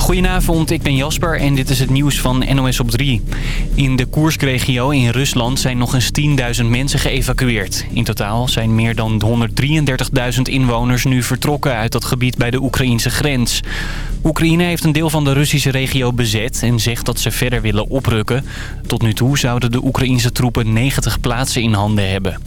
Goedenavond, ik ben Jasper en dit is het nieuws van NOS op 3. In de Koerskregio in Rusland zijn nog eens 10.000 mensen geëvacueerd. In totaal zijn meer dan 133.000 inwoners nu vertrokken uit dat gebied bij de Oekraïnse grens. Oekraïne heeft een deel van de Russische regio bezet en zegt dat ze verder willen oprukken. Tot nu toe zouden de Oekraïnse troepen 90 plaatsen in handen hebben.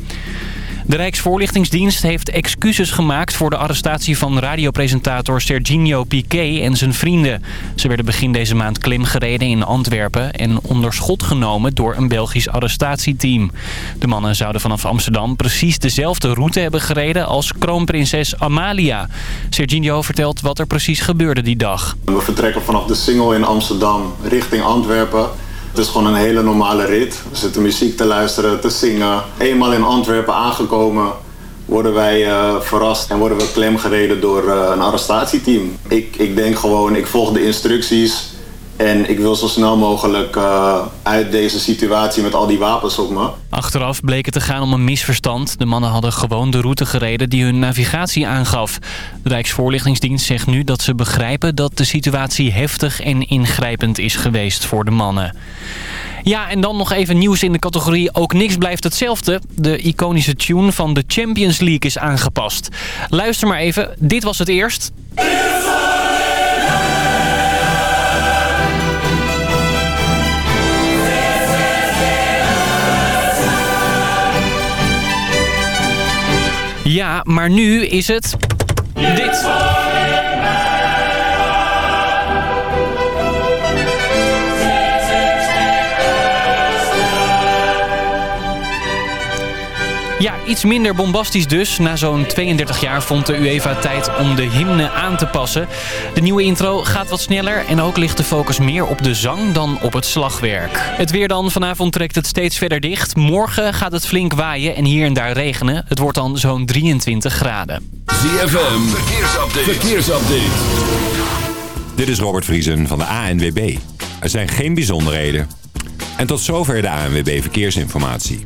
De Rijksvoorlichtingsdienst heeft excuses gemaakt voor de arrestatie van radiopresentator Serginho Piqué en zijn vrienden. Ze werden begin deze maand klemgereden in Antwerpen en onder schot genomen door een Belgisch arrestatieteam. De mannen zouden vanaf Amsterdam precies dezelfde route hebben gereden als kroonprinses Amalia. Serginho vertelt wat er precies gebeurde die dag. We vertrekken vanaf de Singel in Amsterdam richting Antwerpen. Het is gewoon een hele normale rit. We zitten muziek te luisteren, te zingen. Eenmaal in Antwerpen aangekomen worden wij uh, verrast en worden we klemgereden door uh, een arrestatieteam. Ik, ik denk gewoon, ik volg de instructies en ik wil zo snel mogelijk uh, uit deze situatie met al die wapens op me. Achteraf bleek het te gaan om een misverstand. De mannen hadden gewoon de route gereden die hun navigatie aangaf. De Rijksvoorlichtingsdienst zegt nu dat ze begrijpen dat de situatie heftig en ingrijpend is geweest voor de mannen. Ja, en dan nog even nieuws in de categorie Ook niks blijft hetzelfde. De iconische tune van de Champions League is aangepast. Luister maar even, dit was het eerst. Ja, maar nu is het dit. Ja, iets minder bombastisch dus. Na zo'n 32 jaar vond de UEFA tijd om de hymne aan te passen. De nieuwe intro gaat wat sneller en ook ligt de focus meer op de zang dan op het slagwerk. Het weer dan. Vanavond trekt het steeds verder dicht. Morgen gaat het flink waaien en hier en daar regenen. Het wordt dan zo'n 23 graden. ZFM, verkeersupdate. verkeersupdate. Dit is Robert Vriesen van de ANWB. Er zijn geen bijzonderheden. En tot zover de ANWB Verkeersinformatie.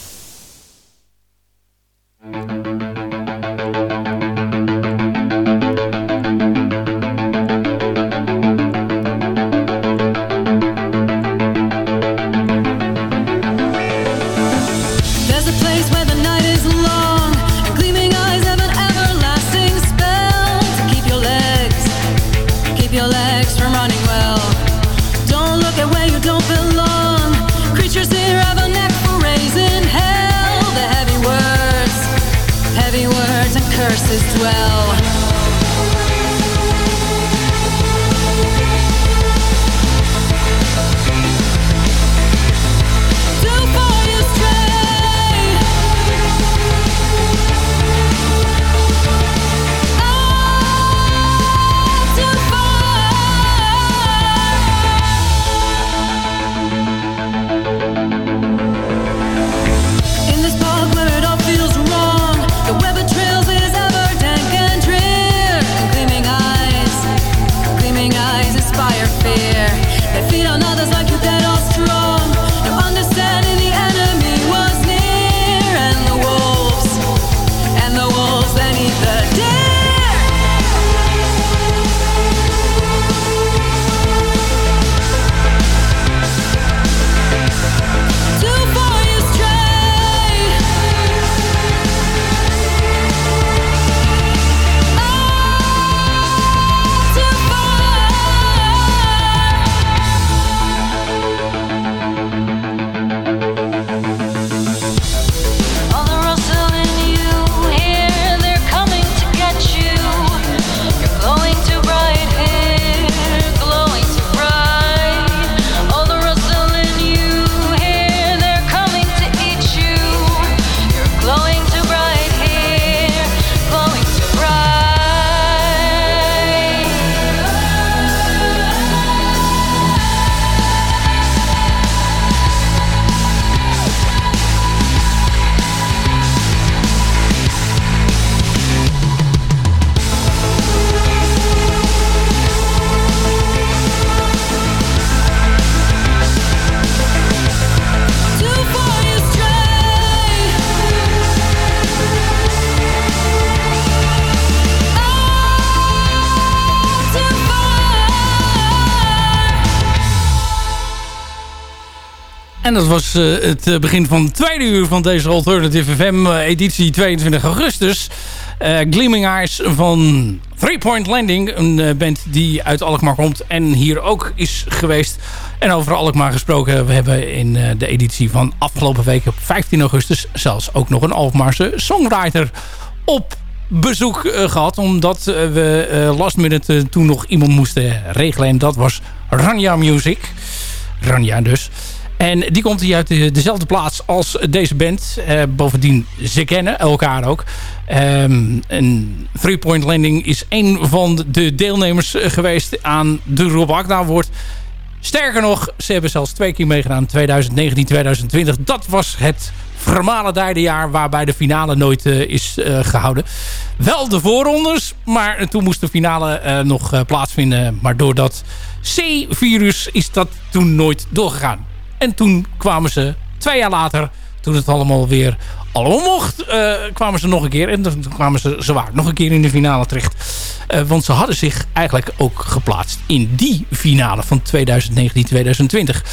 Dat was eh, het eh, begin van het tweede uur van deze Alternative FM eh, editie 22 augustus. Eh, Gleaming Eyes van Three Point Landing. Een band die uit Alkmaar komt en hier ook is geweest. En over Alkmaar gesproken. We hebben in de editie van afgelopen week op 15 augustus... zelfs ook nog een Alkmaarse songwriter op bezoek eh, gehad. Omdat we last minute toen nog iemand moesten regelen. En dat was Ranja Music. Ranja dus. En die komt hier uit de- dezelfde plaats als deze band. Eh, bovendien, ze kennen elkaar ook. Ehm en Three Point Landing is een van de deelnemers eh, geweest aan de Rob Agda Award. Sterker nog, ze hebben zelfs twee keer meegedaan. 2019, 2020. Dat was het vermalendijde jaar waarbij de finale nooit eh, is eh, gehouden. Wel de voorrondes, maar toen moest de finale nog plaatsvinden. Maar door dat C-virus is dat toen nooit doorgegaan. En toen kwamen ze twee jaar later, toen het allemaal weer allemaal mocht, eh, kwamen ze nog een keer. En toen kwamen ze zwaar nog een keer in de finale terecht. Eh, want ze hadden zich eigenlijk ook geplaatst in die finale van 2019-2020.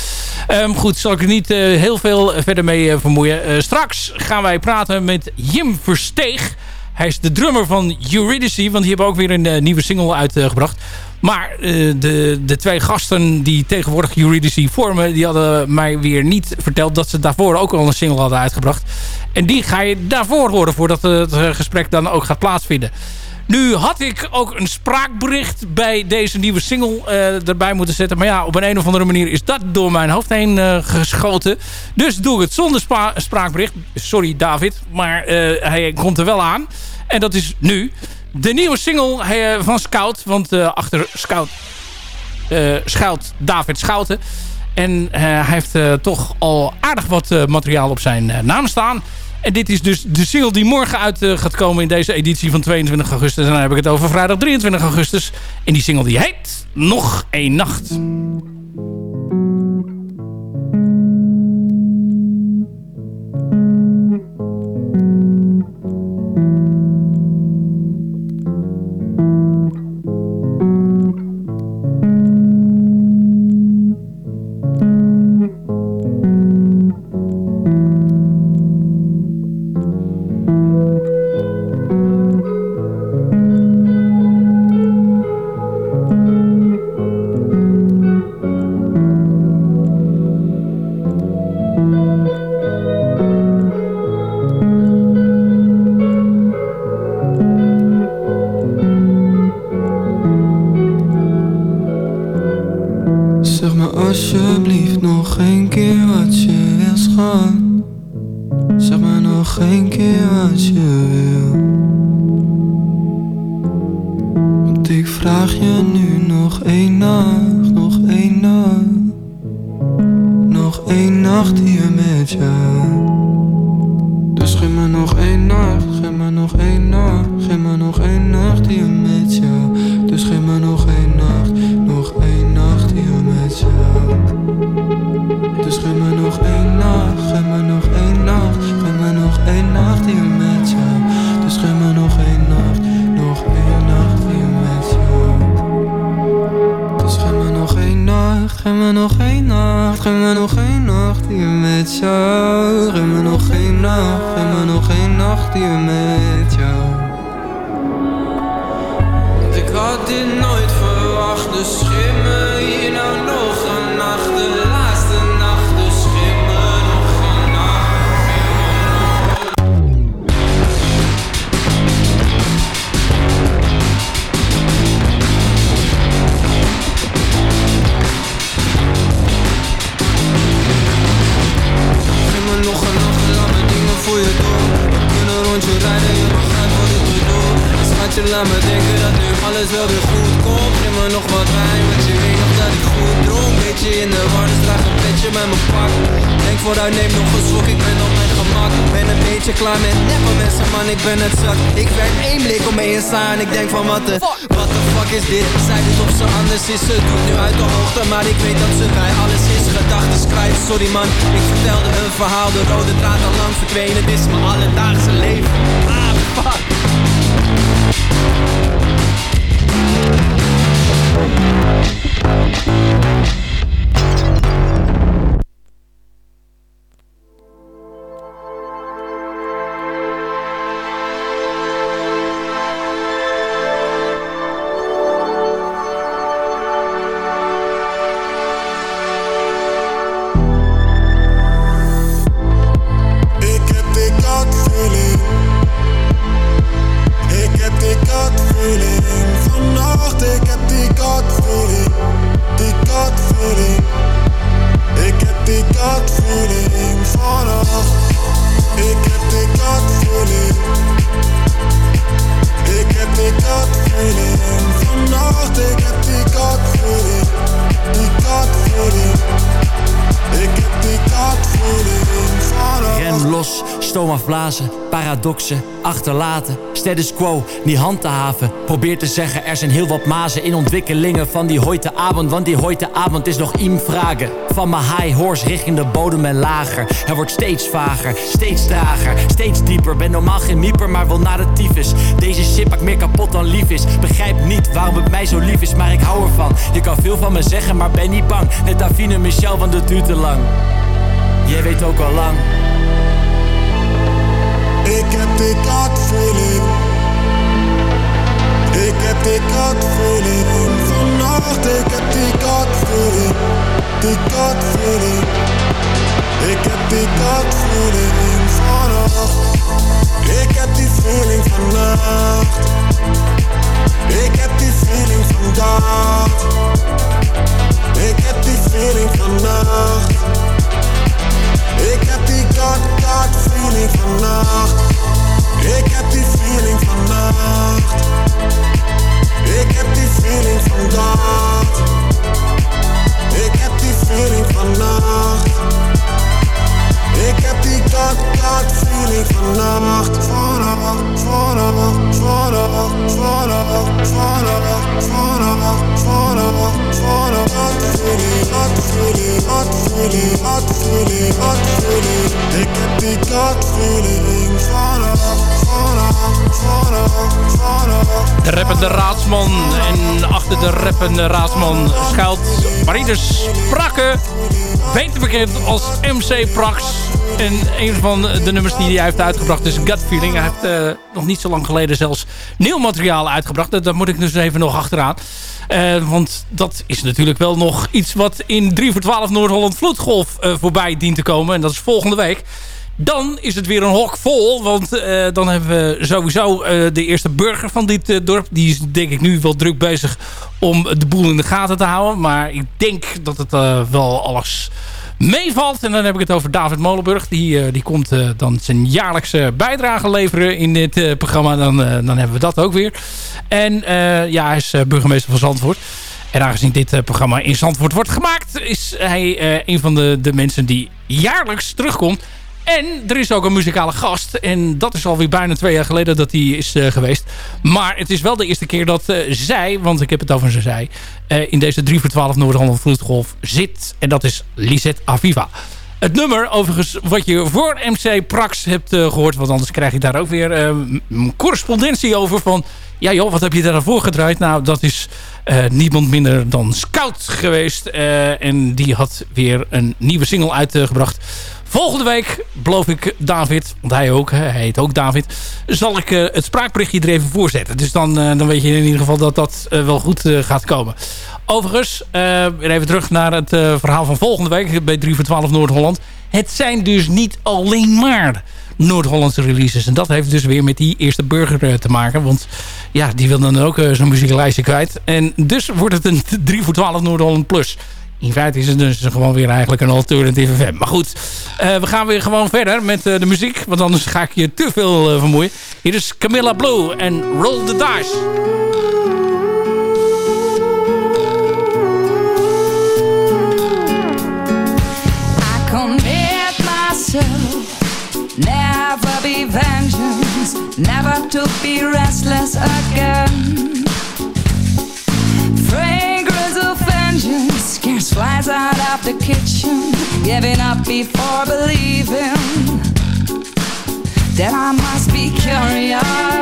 Ehm, goed, zal ik er niet eh, heel veel verder mee vermoeien. Straks gaan wij praten met Jim Versteeg. Hij is de drummer van Eurydice, want die hebben ook weer een nieuwe single uitgebracht. Maar eh, de, de twee gasten die tegenwoordig Eurydice vormen... die hadden mij weer niet verteld dat ze daarvoor ook al een single hadden uitgebracht. En die ga je daarvoor horen voordat het eh, gesprek dan ook gaat plaatsvinden. Nu had ik ook een spraakbericht bij deze nieuwe single eh, erbij moeten zetten. Maar ja, op een, een of andere manier is dat door mijn hoofd heen geschoten. Dus doe ik het zonder spraakbericht. Sorry David, maar hij komt er wel aan. En dat is nu de nieuwe single eh, van Scout. Want eh, achter Scout eh, schuilt David Schouten. En hij heeft toch al aardig wat materiaal op zijn naam staan. En dit is dus de single die morgen uit gaat komen in deze editie van 22 augustus. En dan heb ik het over vrijdag 23 augustus. En die single die heet Nog één Nacht. Vooruit, neem nog een slok, ik ben op mijn gemak. Ben een beetje klaar met neppe mensen, man, ik ben het zat Ik werk één blik om mee staan, ik denk van wat de Wat de fuck is dit? Zij doet op ze anders is, ze doet nu uit de hoogte Maar ik weet dat ze bij alles is, gedachten schrijft Sorry man, ik vertelde een verhaal, de rode draad al lang verdwenen Dit is mijn alledaagse leven. Ah, fuck paradoxen, achterlaten. Status quo, niet handhaven. Probeer te zeggen, er zijn heel wat mazen in ontwikkelingen van die hoite avond. Want die hoite avond is nog iem vragen. Van mijn high horse richting de bodem en lager. Er wordt steeds vager, steeds trager, steeds dieper. Ben normaal geen mieper, maar wil naar de tyfus. Deze shit maakt meer kapot dan lief is. Begrijp niet waarom het mij zo lief is, maar ik hou ervan. Je kan veel van me zeggen, maar ben niet bang. Net Davine Michel, want het duurt te lang. Jij weet ook al lang. Ik heb die gut. Ik heb die gut feeling. Vannacht, ik heb die gut feeling. Die gut feeling. Ik heb die gut feeling vannacht. Ik heb die feeling vannacht. Ik heb die feeling vandaag. Ik heb die feeling vannacht. Ik heb die god, god feeling vannacht. Ik heb die feeling vannacht. Ik heb die feeling vandaag. Ik heb die feeling vannacht. Ik heb die god, god feeling vannacht. Vannacht, vannacht, vannacht, vannacht, vannacht, vannacht, vannacht, vannacht. Feeling, hot feeling, hot feeling, hot feeling, hot feeling. Ik heb die feeling vannacht. De rappende raadsman. En achter de rappende raadsman schuilt Marinus Prakke. Beter bekend als MC Prax. En een van de nummers die hij heeft uitgebracht is Gut Feeling. Hij heeft eh, nog niet zo lang geleden zelfs nieuw materiaal uitgebracht. Dat, moet ik dus even nog achteraan. Eh, want dat is natuurlijk wel nog iets wat in 3 voor 12 Noord-Holland Vloedgolf eh, voorbij dient te komen. En dat is volgende week. Dan is het weer een hok vol. Want eh, dan hebben we sowieso eh, de eerste burger van dit eh, dorp. Die is denk ik nu wel druk bezig om de boel in de gaten te houden. Maar ik denk dat het wel alles meevalt. En dan heb ik het over David Molenburg. Die, die komt dan zijn jaarlijkse bijdrage leveren in dit programma. Dan, dan hebben we dat ook weer. En ja, hij is burgemeester van Zandvoort. En aangezien dit programma in Zandvoort wordt gemaakt... is hij een van de, de mensen die jaarlijks terugkomt. En er is ook een muzikale gast. En dat is alweer bijna twee jaar geleden dat hij is eh, geweest. Maar het is wel de eerste keer dat eh, zij, want ik heb het over zij... eh, in deze 3 voor 12 Noord-Holland Vloedgolf zit. En dat is Lisette Aviva. Het nummer, overigens, wat je voor MC Prax hebt eh, gehoord... want anders krijg je daar ook weer correspondentie over van... ja joh, wat heb je daarvoor gedraaid? Nou, dat is niemand minder dan Scout geweest. en die had weer een nieuwe single uitgebracht... Volgende week beloof ik David, want hij ook, hij heet ook David, zal ik eh, het spraakberichtje er even voor zetten. Dus dan, eh, dan weet je in ieder geval dat dat eh, wel goed gaat komen. Overigens, weer even terug naar het verhaal van volgende week bij 3 voor 12 Noord-Holland. Het zijn dus niet alleen maar Noord-Hollandse releases. En dat heeft dus weer met die eerste burger te maken. Want ja, die wil dan ook zo'n muzieklijstje kwijt. En dus wordt het een 3 voor 12 Noord-Holland plus. In feite is het dus gewoon weer eigenlijk een alternative FM. Maar goed, eh, we gaan weer gewoon verder met eh, de muziek. Want anders ga ik je te veel eh, vermoeien. Hier is Camilla Blue en Roll the Dice. Never be vengeance, never to be restless again. Flies out of the kitchen, giving up before believing that I must be curious.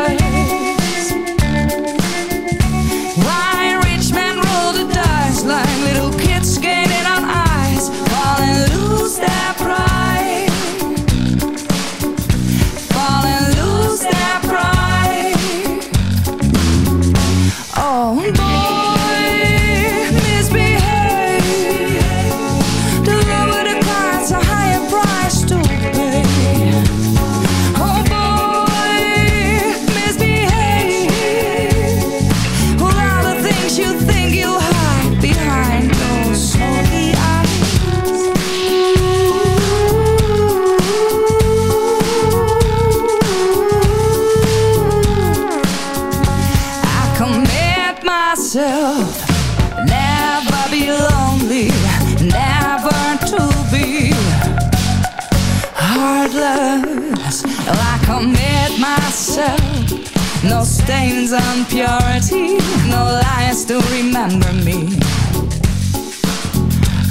On purity, no lies to remember me.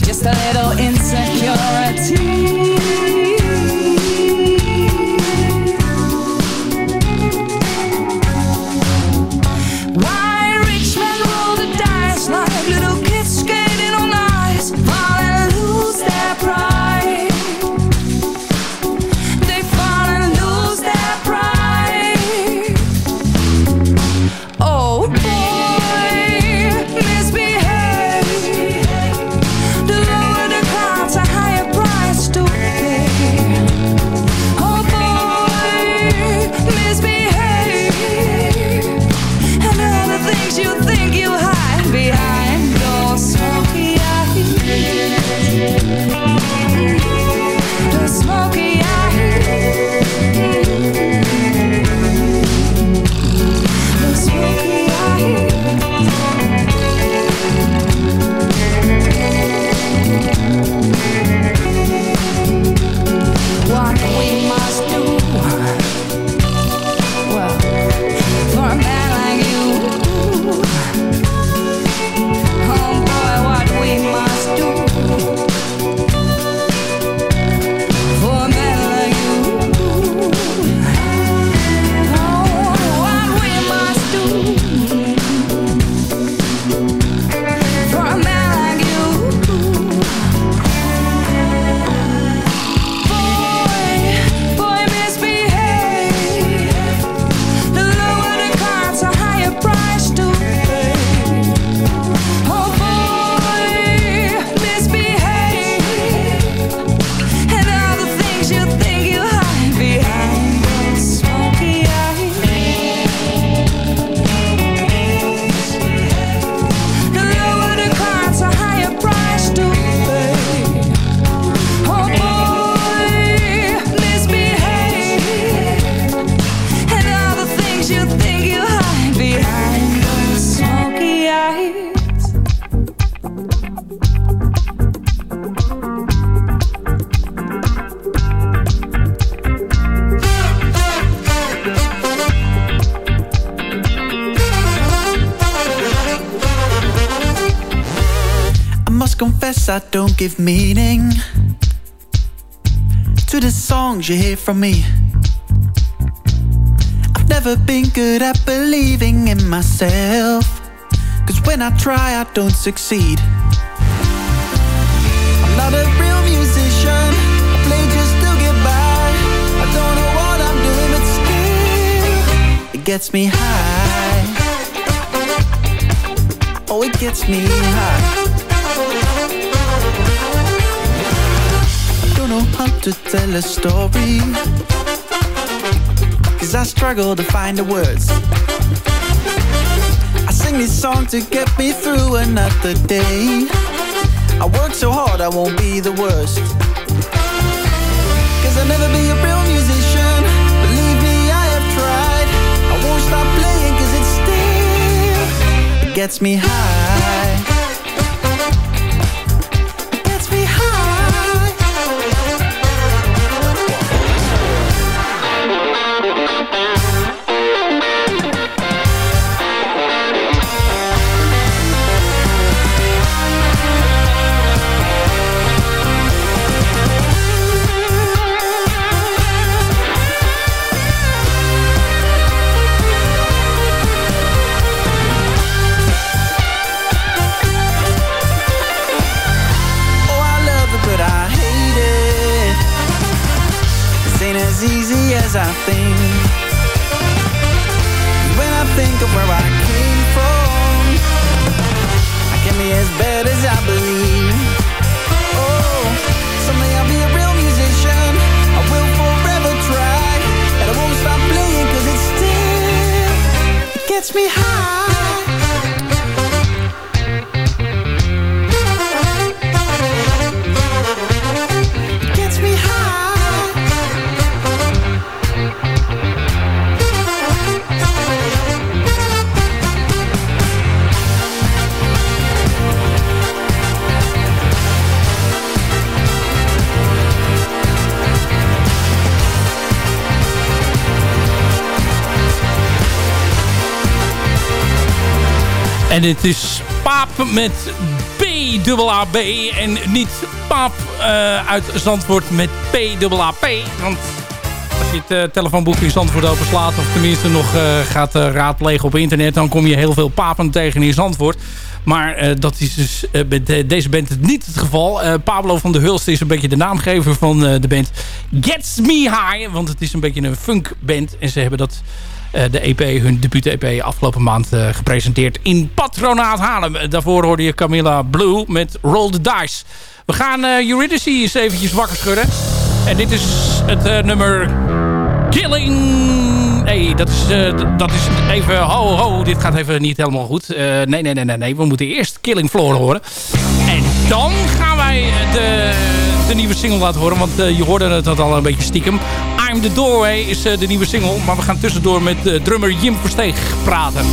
Just a little insecurity. Give meaning to the songs you hear from me. I've never been good at believing in myself. Cause when I try, I don't succeed. I'm not a real musician. I play just to get by. I don't know what I'm doing, but still, it gets me high. Oh, it gets me high. Don't know how to tell a story. Cause I struggle to find the words. I sing this song to get me through another day. I work so hard I won't be the worst. Cause I'll never be a real musician. Believe me, I have tried. I won't stop playing cause it still gets me high En het is Paap met B-A-B en niet Paap eh, uit Zandvoort met P-A-P. Want als je het eh, telefoonboek in Zandvoort openslaat... of tenminste nog eh, gaat raadplegen op internet... dan kom je heel veel papen tegen in Zandvoort. Maar dat is dus de- deze band niet het geval. Pablo van der Hulst is een beetje de naamgever van de band Gets Me High. Want het is een beetje een funkband. En ze hebben dat, de EP, hun debuut-EP... afgelopen maand eh, gepresenteerd in Patronaat Haarlem. Eh, Daarvoor hoorde je Camilla Blue met Roll the Dice. We gaan eh Eurydice eens eventjes wakker schudden. En dit is het eh, nummer Killing... Nee, dat is, eh, dat is even... Ho, ho, dit gaat even niet helemaal goed. Eh, nee, nee, nee, nee, nee. We moeten eerst Killing Floor horen. En dan gaan wij de, de nieuwe single laten horen. Want eh, je hoorde het al een beetje stiekem. I'm the Doorway is eh, de nieuwe single. Maar we gaan tussendoor met eh, drummer Jim Versteeg praten.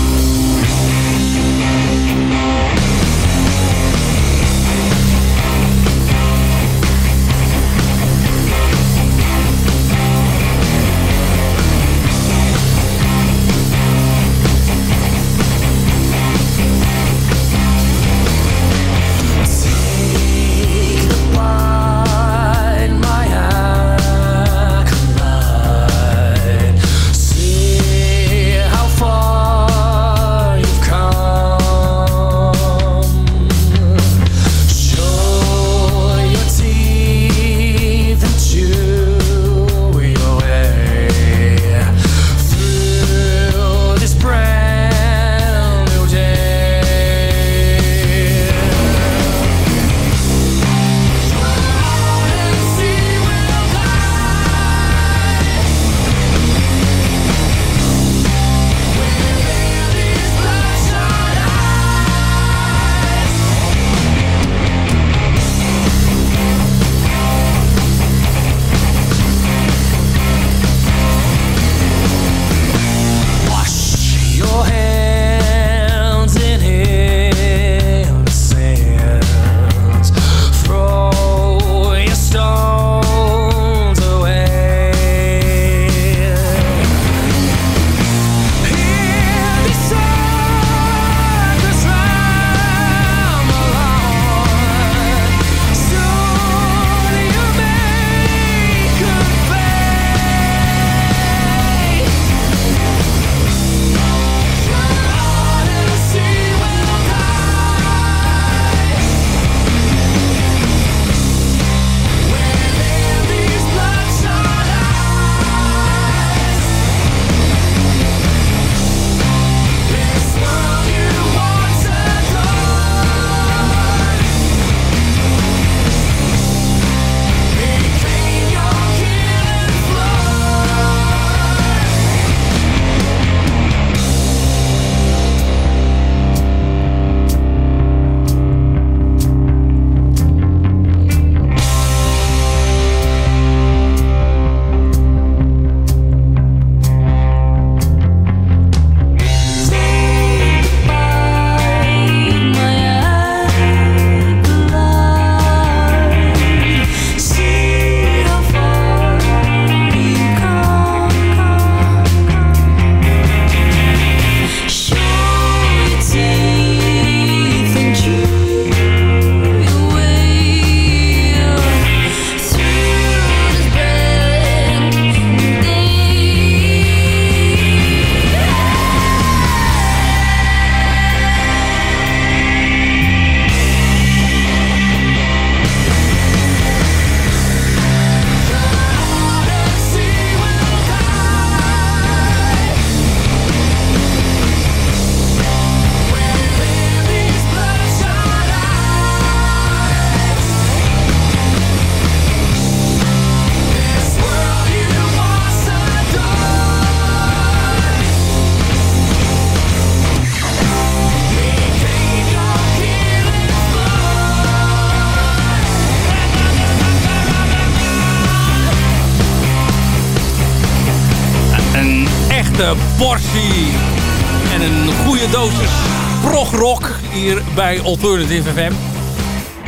Alternative FM.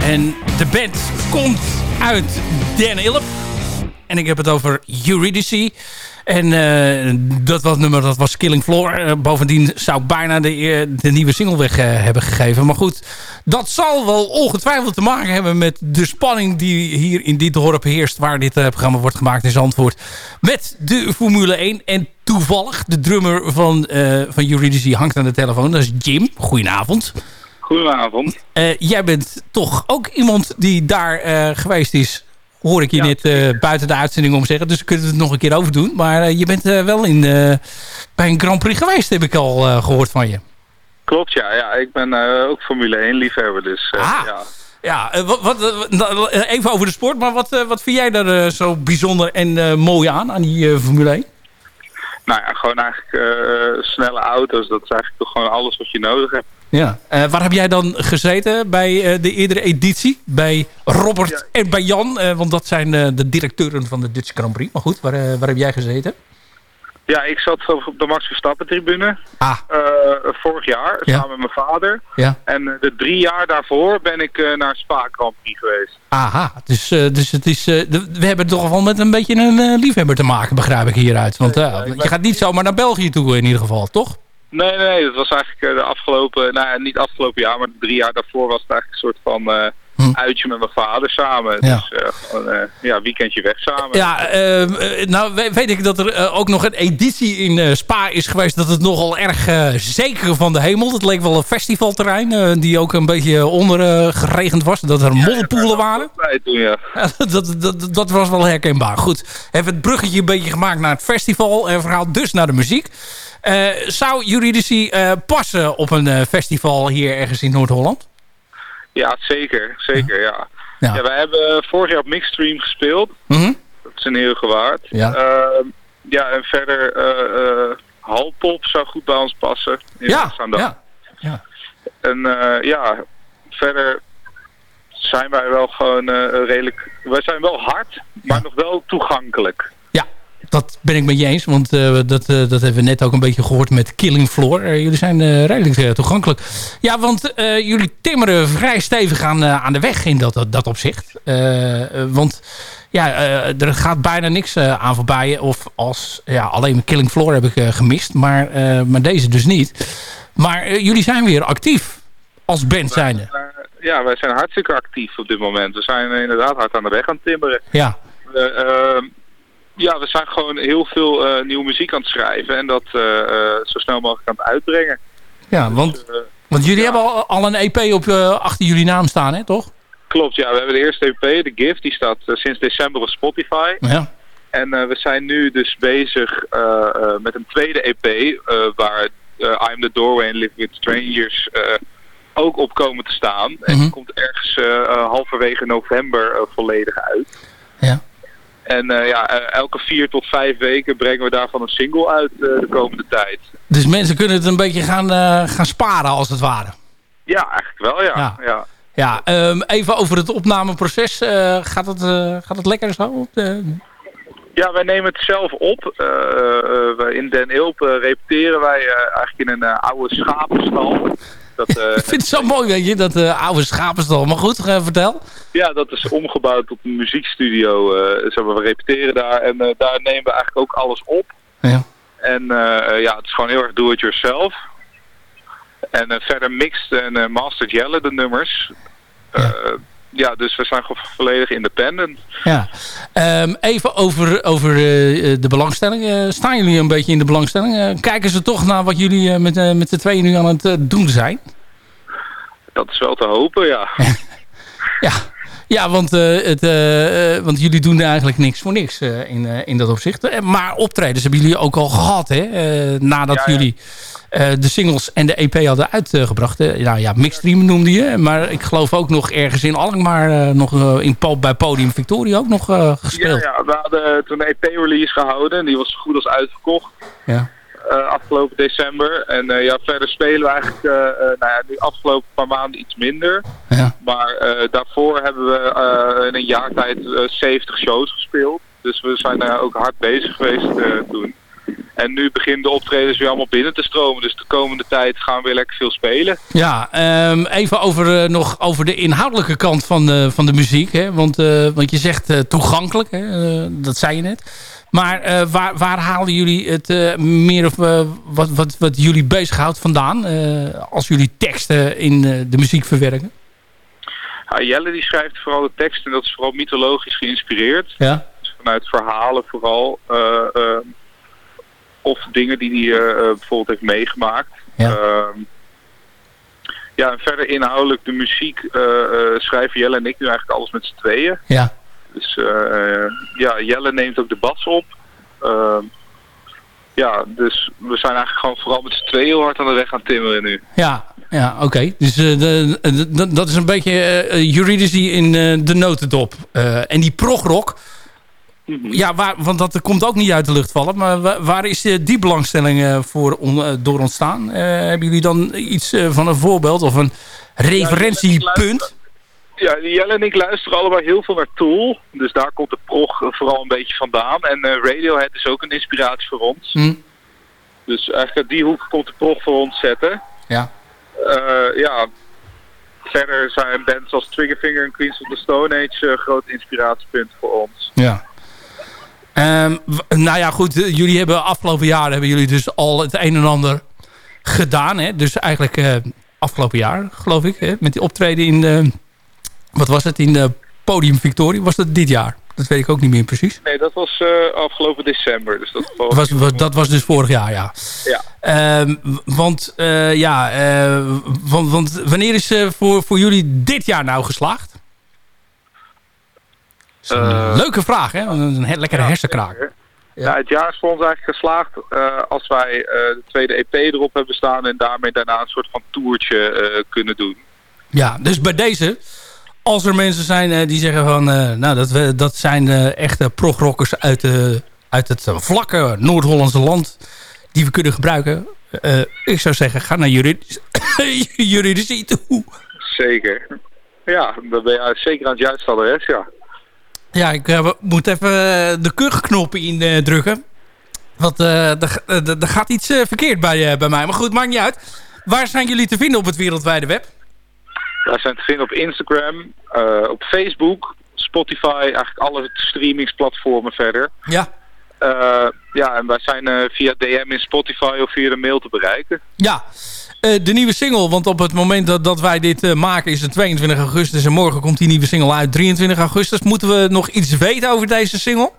En de band komt uit Den Ilp. En ik heb het over Eurydice. En eh, dat was nummer, dat was Killing Floor. Eh, bovendien zou ik bijna de, eh, de nieuwe single weg hebben gegeven. Maar goed, dat zal wel ongetwijfeld te maken hebben met de spanning die hier in dit dorp heerst. Waar dit programma wordt gemaakt in Zandvoort. Met de Formule 1. En toevallig, de drummer van, van Eurydice hangt aan de telefoon. Dat is Jim. Goedenavond. Goedenavond. Eh, jij bent toch ook iemand die daar eh, geweest is, hoor ik je net eh, buiten de uitzending om zeggen. Dus we kunnen het nog een keer over doen. Maar je bent wel in, bij een Grand Prix geweest, heb ik al eh, gehoord van je. Klopt, ja. ja ik ben ook Formule 1 liefhebber, dus Ah. ja. Ja, wat, wat, nou, even over de sport. Maar wat, wat vind jij daar zo bijzonder en mooi aan, aan die Formule 1? Nou ja, gewoon eigenlijk snelle auto's. Dat is eigenlijk toch gewoon alles wat je nodig hebt. Ja. Eh, waar heb jij dan gezeten bij eh, de eerdere editie? Bij Robert en bij Jan? Eh, want dat zijn eh, de directeuren van de Dutch Grand Prix. Maar goed, waar, waar heb jij gezeten? Ja, ik zat op de Max Verstappen tribune. Ah. Eh, vorig jaar, Ja. samen met mijn vader. Ja. En de drie jaar daarvoor ben ik eh, naar Spa Grand Prix geweest. Aha, dus, eh, dus het is, eh, we hebben toch wel met een beetje een liefhebber te maken, begrijp ik hieruit. Want je gaat niet zomaar naar België toe in ieder geval, toch? Nee, nee. Dat was eigenlijk eh, de afgelopen, nou ja, niet afgelopen jaar, maar drie jaar daarvoor was het eigenlijk een soort van eh, uitje met mijn vader samen. Hm. Ja. Dus eh, gewoon, eh, ja, weekendje weg samen. Ja, eh, eh, nou we- weet ik dat er eh, ook nog een editie in eh, Spa is geweest. Dat het nogal erg eh, zeker van de hemel. Het leek wel een festivalterrein eh, die ook een beetje ondergeregend was. Dat er modderpoelen waren. Toen, ja. Dat, dat, dat was wel herkenbaar. Goed, hebben het bruggetje een beetje gemaakt naar het festival. En verhaal dus naar de muziek. Eh, zou Juridici eh passen op een eh, festival hier ergens in Noord-Holland? Ja, zeker. Zeker, ja. Ja. Ja, wij hebben vorig jaar op Mixstream gespeeld. Mhm. Dat is een heel gewaard. Ja. Ehm, ja, en verder Halpop zou goed bij ons passen. Ja, ja. Ja. En ja, verder zijn wij wel gewoon redelijk... Wij zijn wel hard, maar nog wel toegankelijk. Dat ben ik met je eens. Want eh, dat, eh, dat hebben we net ook een beetje gehoord met Killing Floor. Eh, jullie zijn redelijk toegankelijk. Ja, want jullie timmeren vrij stevig aan, aan de weg in dat, dat opzicht. Want ja, er gaat bijna niks aan voorbij. Of als, ja, alleen Killing Floor heb ik gemist. Maar, maar deze dus niet. Maar jullie zijn weer actief als band zijnde. Ja, wij zijn hartstikke actief op dit moment. We zijn inderdaad hard aan de weg aan het timmeren. Ja, We, ehm, ja, we zijn gewoon heel veel eh, nieuwe muziek aan het schrijven en dat eh, eh, zo snel mogelijk aan het uitbrengen. ja want, Eh, want jullie hebben al, al een EP op, achter jullie naam staan, hè, toch? klopt, ja. We hebben de eerste EP, The Gift, die staat sinds december op Spotify. Ja. En we zijn nu dus bezig met een tweede EP, waar I'm the Doorway en Living with Strangers ook op komen te staan. En die komt ergens halverwege november volledig uit. En eh, ja, eh, elke vier tot vijf weken brengen we daarvan een single uit eh, de komende tijd. Dus mensen kunnen het een beetje gaan, gaan sparen als het ware. Ja, eigenlijk wel, ja. Ja. ja. Ja, ehm, even over het opnameproces. Gaat, het, gaat het lekker zo? op de- Ja, wij nemen het zelf op. Eh, eh, wij- in Den Ilp eh, repeteren wij eh, eigenlijk in een eh, oude schapenstal. Dat, eh, Ik vind het zo mooi, weet je, dat eh, oude schapenstal. Maar goed, vertel. ja, dat is omgebouwd tot een muziekstudio. eh, zeg maar, we repeteren daar en eh, daar nemen we eigenlijk ook alles op. Ja. En eh, ja, het is gewoon heel erg do-it-yourself. En verder mixed en mastered Jelle de nummers. Eh, ja, dus we zijn volledig independent. Ja. Ehm, even over, over eh, de belangstelling. Eh, staan jullie een beetje in de belangstelling? Eh, kijken ze toch naar wat jullie eh, met, eh, met z'n tweeën nu aan het eh, doen zijn? Dat is wel te hopen, ja. Ja, ja want, eh, het, eh, eh, want jullie doen eigenlijk niks voor niks in, in dat opzicht. Maar optredens hebben jullie ook al gehad, hè? Nadat Ja, jullie de singles en de EP hadden uitgebracht. Nou ja, Mixstream noemde je. Maar ik geloof ook nog ergens in Alkmaar, nog in, bij Podium Victoria ook nog eh, Ja, gespeeld. ja, we hadden toen een EP-release gehouden en die was zo goed als uitverkocht. Ja. Eh, afgelopen december. En eh, ja, verder spelen we eigenlijk eh, nou ja, nu afgelopen paar maanden iets minder. Ja. Maar daarvoor hebben we in een jaar tijd eh, 70 shows gespeeld. Dus we zijn daar ook hard bezig geweest toen. En nu beginnen de optredens weer allemaal binnen te stromen. Dus de komende tijd gaan we weer lekker veel spelen. Ja, ehm, even over, nog over de inhoudelijke kant van de, van de muziek. Hè? Want, eh, want je zegt toegankelijk, hè? Dat zei je net. Maar eh, waar, waar halen jullie het eh, meer of eh, wat, wat, wat jullie bezighoudt vandaan? als jullie teksten in de muziek verwerken? Ja, Jelle die schrijft vooral de tekst en dat is vooral mythologisch geïnspireerd. Ja. Dus vanuit verhalen vooral. of dingen die hij bijvoorbeeld heeft meegemaakt. Ja. Ehm, ja, en verder inhoudelijk de muziek schrijven Jelle en ik nu eigenlijk alles met z'n tweeën. Ja. Dus eh, ja, Jelle neemt ook de bas op. Ehm, ja, dus we zijn eigenlijk gewoon vooral met z'n tweeën heel hard aan de weg aan het timmeren nu. Ja, ja oké. Dus eh, de, de- de- dat is een beetje eh juridici in eh, de notendop. En die progrock, ja, waar, want dat komt ook niet uit de lucht vallen. Maar wa- waar is die belangstelling voor on- door ontstaan? Hebben jullie dan iets van een voorbeeld of een referentiepunt? Ja, Jelle en ik luisteren allebei heel veel naar Tool. Dus daar komt de prog eh, vooral een beetje vandaan. En eh, Radiohead is ook een inspiratie voor ons. Hm. Dus eigenlijk uit die hoek komt de prog voor ons zetten. Ja. Eh, ja, verder zijn bands als Triggerfinger en Queens of the Stone Age uh, groot inspiratiepunt voor ons. Ja. Ehm, nou ja, goed. eh, Jullie hebben afgelopen jaren hebben jullie dus al het een en ander gedaan. Hè? Dus eigenlijk eh, afgelopen jaar, geloof ik. Hè? Met die optreden in, de, wat was het, in de Podium Victoria. Was dat dit jaar? Dat weet ik ook niet meer precies. Nee, dat was eh, afgelopen december. Dus dat was... Was, was- dat was dus vorig jaar, ja. Ja. Ehm, want, eh, ja, eh, want, want wanneer is eh, voor, voor jullie dit jaar nou geslaagd? Een Eh, leuke vraag, hè? Een he- lekkere hersenkraak. Ja. het jaar is voor ons eigenlijk geslaagd eh, als wij eh, de tweede EP erop hebben staan en daarmee daarna een soort van toertje eh, kunnen doen. Ja, dus bij deze, als er mensen zijn eh, die zeggen van... eh, nou, dat, we, dat zijn eh, echte progrockers uit, de, uit het vlakke Noord-Hollandse land... die we kunnen gebruiken. Ik zou zeggen, ga naar juridisch, juridici toe. Zeker. Ja, dan ben je zeker aan het juiste adres, ja. Ja, ik eh, moet even de kuchknop indrukken. Want eh, er, ga- gaat iets verkeerd bij, bij mij. Maar goed, maakt niet uit. Waar zijn jullie te vinden op het wereldwijde web? Wij zijn te vinden op Instagram, eh, op Facebook, Spotify, eigenlijk alle streamingsplatformen verder. Ja. Eh, ja, en wij zijn eh, via DM in Spotify of via de mail te bereiken. Ja, de nieuwe single. Want op het moment dat, dat wij dit maken is het 22 augustus. En morgen komt die nieuwe single uit 23 augustus. Moeten we nog iets weten over deze single?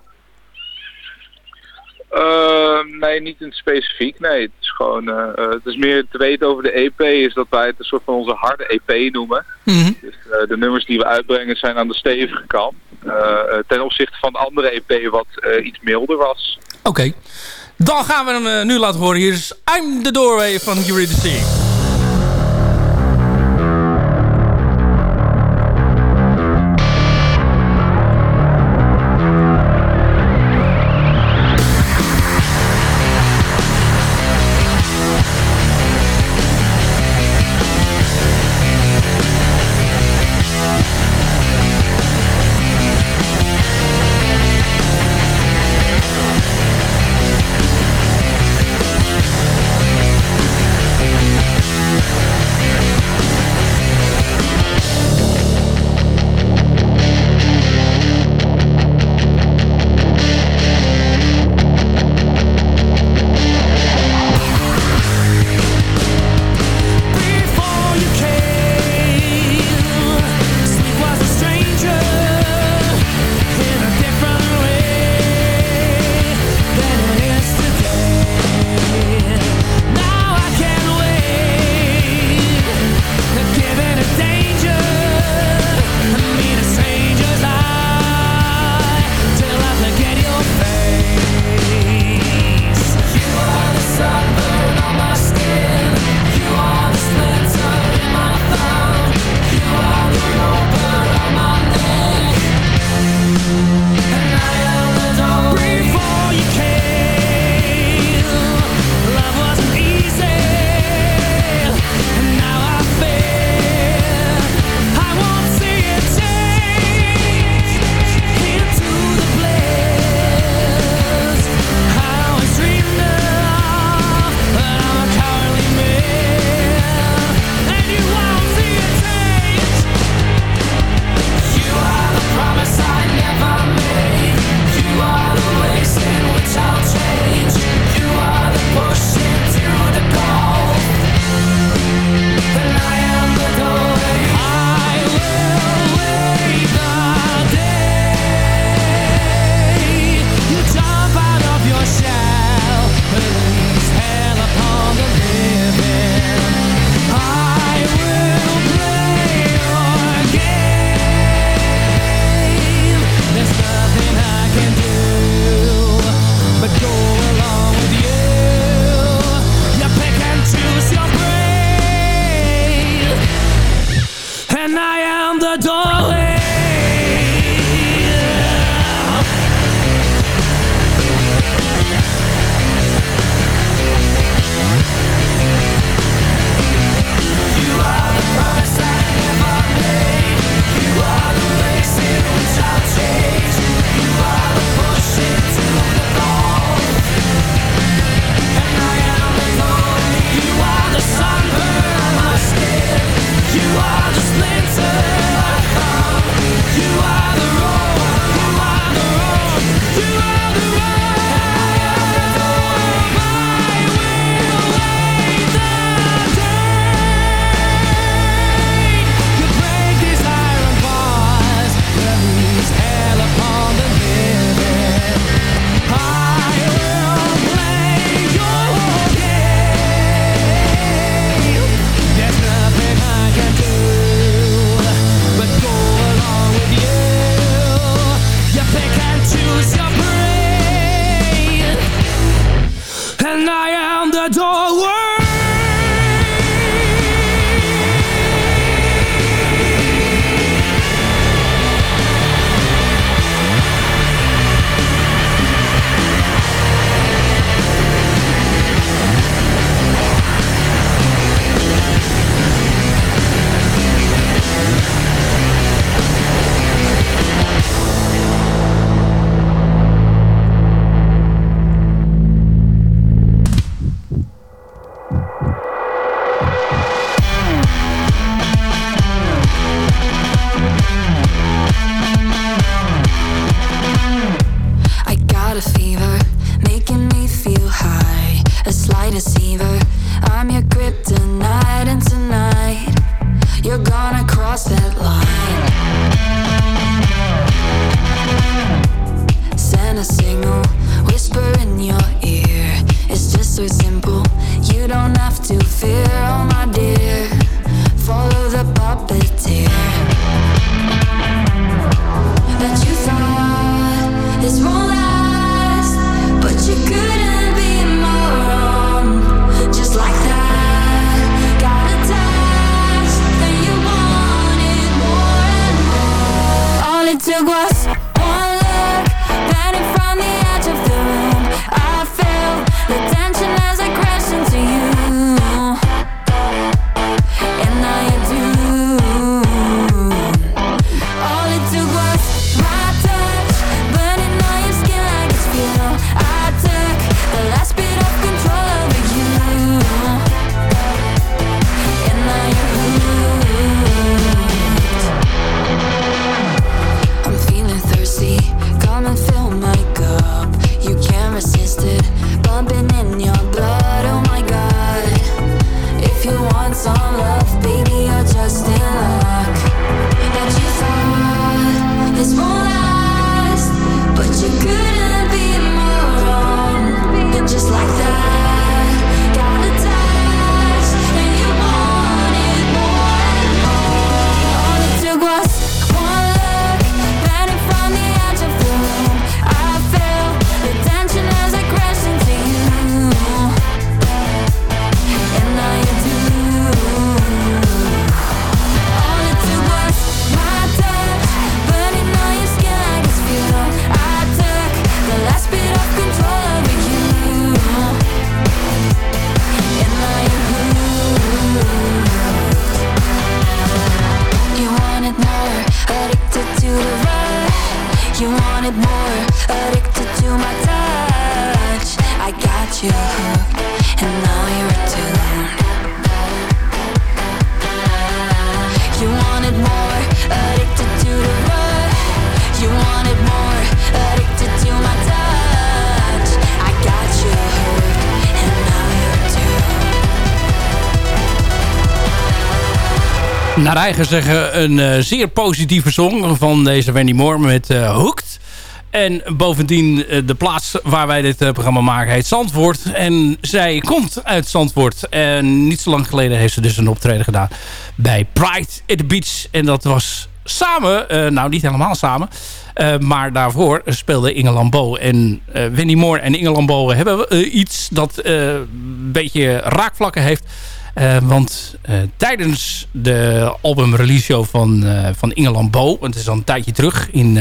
Nee, niet in het specifiek. Nee, gewoon, eh, eh, het is meer te weten over de EP, is dat wij het een soort van onze harde EP noemen. Mhm. Dus eh, de nummers die we uitbrengen zijn aan de stevige kant. Ten opzichte van de andere EP wat iets milder was. Oké. Dan gaan we hem nu laten horen. Hier is I'm the Doorway van Eurydice. Eigen zeggen een eh, zeer positieve song van deze Wendy Moore met eh, Hooked. En bovendien eh, de plaats waar wij dit programma maken heet Zandvoort. En zij komt uit Zandvoort. En niet zo lang geleden heeft ze dus een optreden gedaan bij Pride at the Beach. En dat was samen, nou niet helemaal samen... maar daarvoor speelde Inge Lambeau. En eh Wendy Moore en Inge Lambeau hebben iets dat een beetje raakvlakken heeft... Eh, want eh, tijdens de album release show van, eh van Inge Lambeau... want het is al een tijdje terug in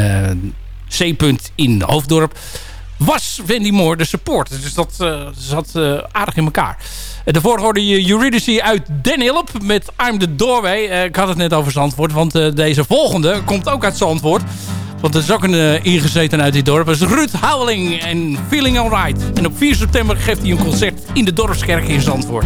C-punt in Hoofddorp... was Wendy Moore de support. Dus dat zat aardig in elkaar. Daarvoor hoorde je Eurydice uit Den Hilp met I'm the Doorway. Ik had het net over Zandvoort, want deze volgende komt ook uit Zandvoort. Want er is ook een ingezeten uit dit dorp. Dat is Ruud Houweling en Feeling Alright. En op 4 september geeft hij een concert in de Dorpskerk in Zandvoort.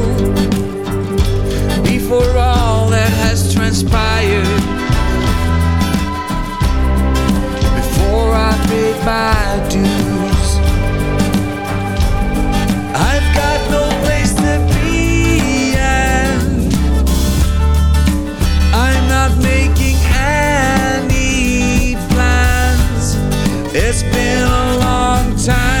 before all that has transpired. Before I paid my dues, I've got no place to be, and I'm not making any plans. It's been a long time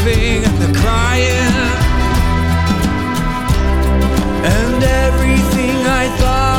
laughing and the crying. And everything I thought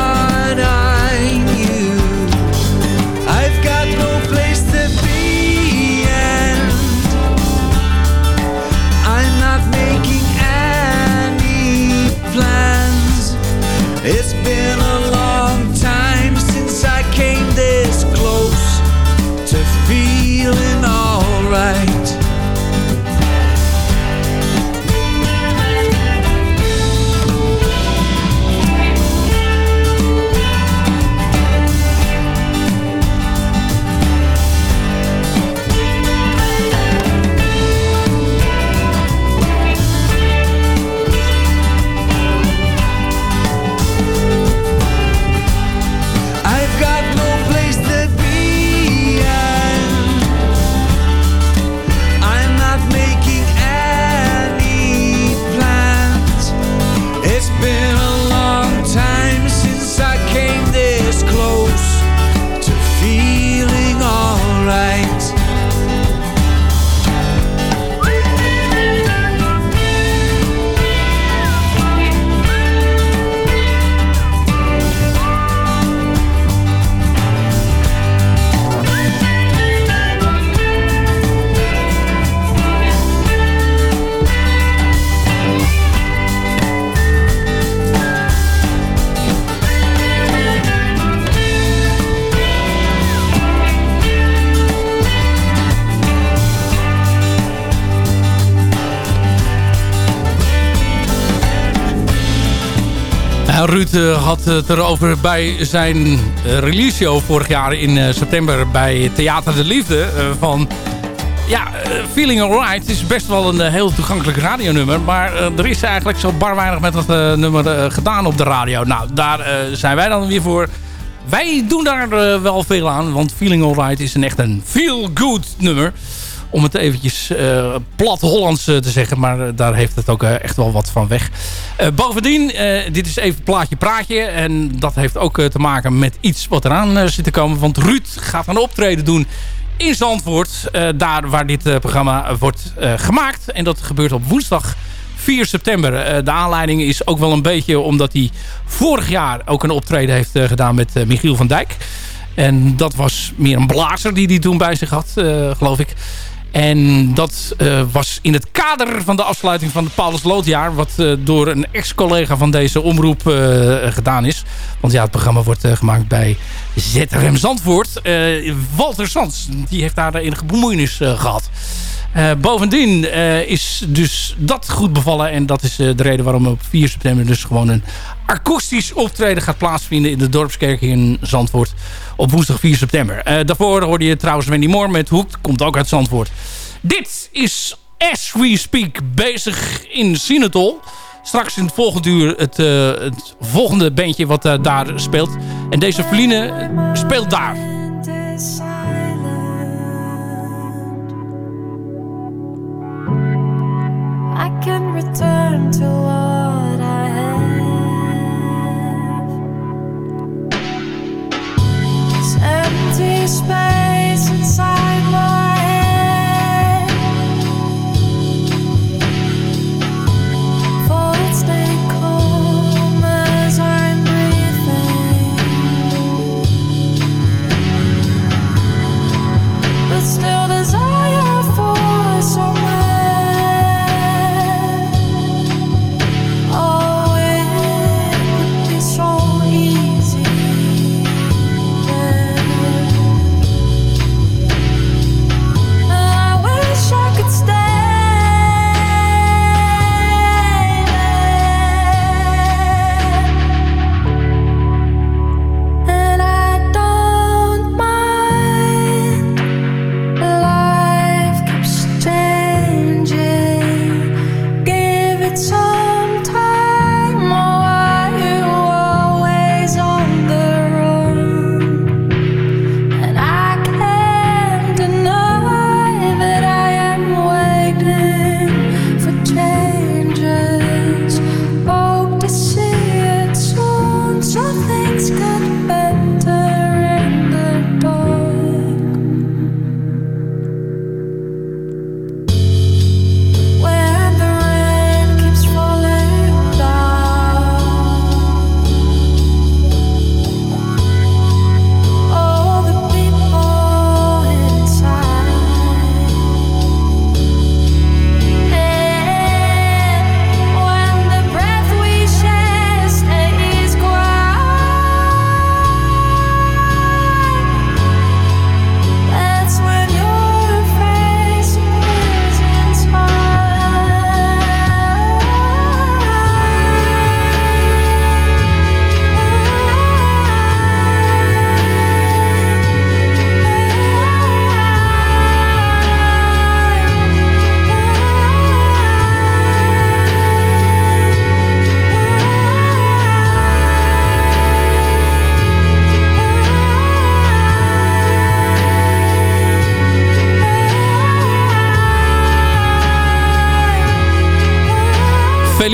Eh, had het erover bij zijn eh, release show vorig jaar in eh, september bij Theater de Liefde. van ja, Feeling Alright is best wel een heel toegankelijk radionummer. Maar er is eigenlijk zo bar weinig met dat nummer gedaan op de radio. Nou, daar zijn wij dan weer voor. Wij doen daar wel veel aan, want Feeling Alright is een echt een feel-good nummer. Om het eventjes eh, plat Hollands eh, te zeggen. Maar eh, daar heeft het ook echt wel wat van weg. Bovendien, dit is even plaatje praatje. En dat heeft ook te maken met iets wat eraan zit te komen. Want Ruud gaat een optreden doen in Zandvoort. daar waar dit programma wordt gemaakt. En dat gebeurt op woensdag 4 september. De aanleiding is ook wel een beetje omdat hij vorig jaar ook een optreden heeft gedaan met Michiel van Dijk. En dat was meer een blazer die hij toen bij zich had, geloof ik. En dat eh, was in het kader van de afsluiting van het Paulus Loodjaar... wat eh, door een ex-collega van deze omroep eh, gedaan is. Want ja, het programma wordt gemaakt bij ZRM Zandvoort. Walter Sands, die heeft daar enige bemoeienis eh, gehad. Eh, bovendien eh, is dus dat goed bevallen. En dat is eh, de reden waarom op 4 september dus gewoon een akoestisch optreden gaat plaatsvinden in de Dorpskerk in Zandvoort op woensdag 4 september. Daarvoor hoorde je trouwens Wendy Moore met Hoek, komt ook uit Zandvoort. Dit is As We Speak bezig in Sinatol. Straks in het volgende uur het, het volgende bandje wat daar speelt. En deze Feline speelt daar. Space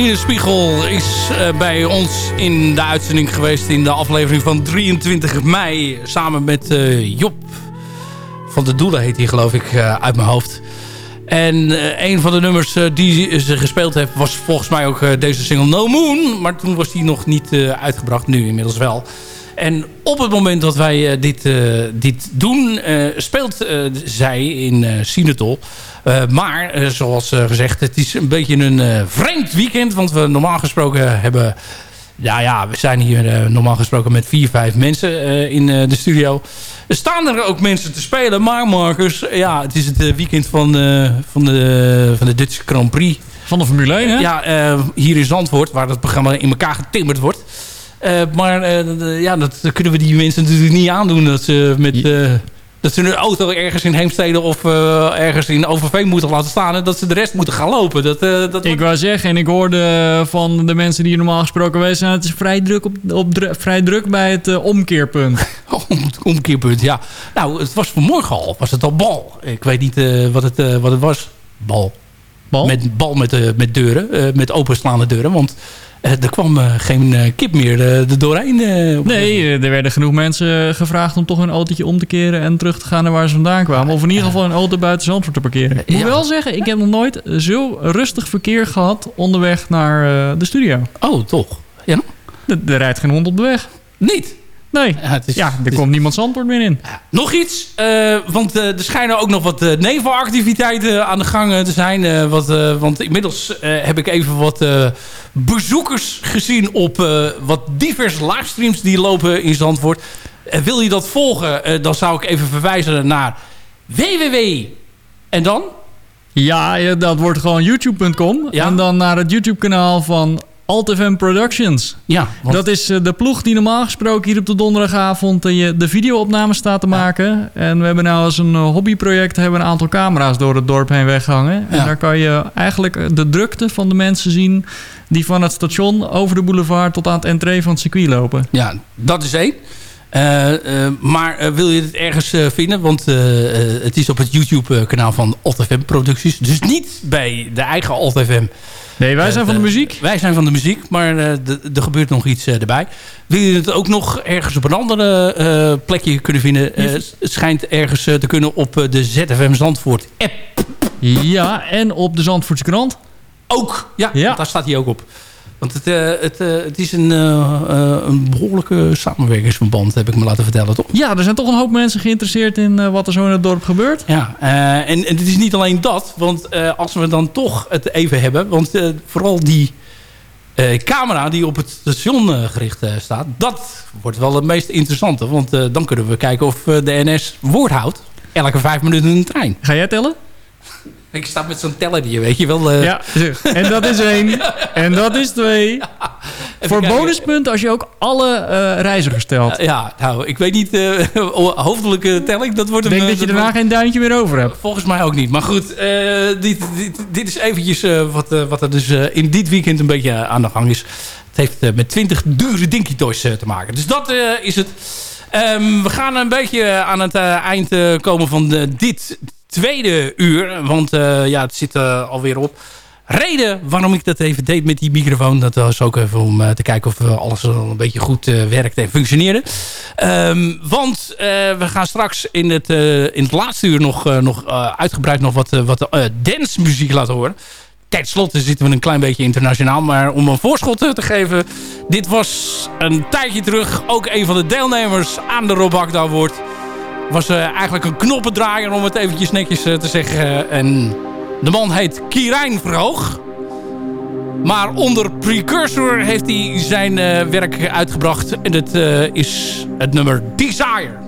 Feline Spiegel is eh, bij ons in de uitzending geweest in de aflevering van 23 mei. Samen met eh, Job van de Doelen heet hij geloof ik eh, uit mijn hoofd. En een van de nummers die ze gespeeld heeft was volgens mij ook deze single No Moon. Maar toen was die nog niet uitgebracht, nu inmiddels wel. En op het moment dat wij eh, dit, eh, dit doen, eh, speelt zij in eh Sinatol. Maar, zoals gezegd, het is een beetje een vreemd weekend. Want we normaal gesproken hebben... Ja, ja, we zijn hier normaal gesproken met vier, vijf mensen in de studio. Er staan er ook mensen te spelen. Maar Marcus, ja, het is het weekend van, van, de, van de Dutch Grand Prix. Van de Formule 1, hè? Ja, hier in Zandvoort, waar het programma in elkaar getimmerd wordt. Eh, maar eh, ja, dat kunnen we die mensen natuurlijk niet aandoen. Dat ze met... eh, Dat ze hun auto ergens in Heemstede of ergens in Overveen moeten laten staan... en dat ze de rest moeten gaan lopen. Dat, dat Ik wou zeggen, en ik hoorde van de mensen die hier normaal gesproken zijn... het is vrij druk, op, op, dru- vrij druk bij het omkeerpunt. Om- omkeerpunt, ja. Nou, het was vanmorgen al. Was het al bal? Ik weet niet wat, het, wat het was. Bal. Bal? Met bal met, met deuren. met openslaande deuren. Want er kwam eh, geen eh, kip meer eh, er doorheen. eh, Nee, eh, er werden genoeg mensen gevraagd om toch hun autootje om te keren... en terug te gaan naar waar ze vandaan kwamen. Of in ieder geval een auto buiten Zandvoort te parkeren. Ik moet Ja. wel zeggen, ik heb nog nooit zo rustig verkeer gehad... onderweg naar eh, de studio. Oh, toch? Ja. Er, er rijdt geen hond op de weg. Niet? Nee. Ja, het is, Ja, er is- komt niemand Zandvoort meer in. Nog iets, eh, want eh, er schijnen ook nog wat eh, nevenactiviteiten aan de gang te zijn. wat, want inmiddels heb ik even wat bezoekers gezien op wat diverse livestreams die lopen in Zandvoort. Wil je dat volgen, dan zou ik even verwijzen naar www. En dan? Ja, ja, dat wordt gewoon youtube.com. Ja. En dan naar het YouTube-kanaal van AltFM Productions. Ja, want- Dat is eh, de ploeg die normaal gesproken hier op de donderdagavond eh, de videoopnames staat te maken. En we hebben nou als een eh, hobbyproject hebben we een aantal camera's door het dorp heen weggehangen. En daar kan je eigenlijk de drukte van de mensen zien die van het station over de boulevard tot aan het entree van het circuit lopen. Ja, dat is één. Maar wil je het ergens vinden? Want het is op het YouTube-kanaal van AltFM Producties. Dus niet bij de eigen AltFM. Nee, wij zijn van de muziek. Wij zijn van de muziek, maar eh, er gebeurt nog iets eh, erbij. Wil je het ook nog ergens op een andere eh, plekje kunnen vinden? Eh, het schijnt ergens eh, te kunnen op eh, de ZFM Zandvoort app. Ja, en op de Zandvoortse krant. Ook, ja, Ja. daar staat hij ook op. Want het, eh, het, eh, het is een, eh, een behoorlijke samenwerkingsverband, heb ik me laten vertellen, toch? Ja, er zijn toch een hoop mensen geïnteresseerd in wat er zo in het dorp gebeurt. Ja, en, en het is niet alleen dat. Want als we dan toch het even hebben... Want vooral die camera die op het station gericht staat... dat wordt wel het meest interessante. Want dan kunnen we kijken of de NS woord houdt. Elke vijf minuten een trein. Ga jij tellen? Ik sta met zo'n teller hier, weet je wel. eh. Ja, en dat is één. En dat is twee. Voor bonuspunt als je ook alle eh, reizigers telt. Ja, nou, ik weet niet. eh hoofdelijke telling, dat wordt Ik denk dat je daarna geen duintje meer over hebt. Volgens mij ook niet. Maar goed, dit, dit, dit is eventjes wat, wat er dus in dit weekend een beetje aan de gang is. Het heeft met 20 dure Dinky Toys te maken. Dus dat is het. Ehm, we gaan een beetje aan het eind komen van de, dit tweede uur. Want eh, ja, het zit eh, alweer op. Reden waarom ik dat even deed met die microfoon... dat was ook even om eh, te kijken of alles een beetje goed eh, werkt en functioneerde. Ehm, want we gaan straks in het, in het laatste uur nog, nog uitgebreid nog wat, wat dancemuziek laten horen. Ten slotte zitten we een klein beetje internationaal. Maar om een voorschot te geven... dit was een tijdje terug ook een van de deelnemers aan de Rob Agda Award. Was eh, eigenlijk een knoppendraaier om het eventjes netjes eh, te zeggen. En de man heet Kirijn Verhoog. Maar onder Precursor heeft hij zijn eh, werk uitgebracht. En eh, is het nummer Desire.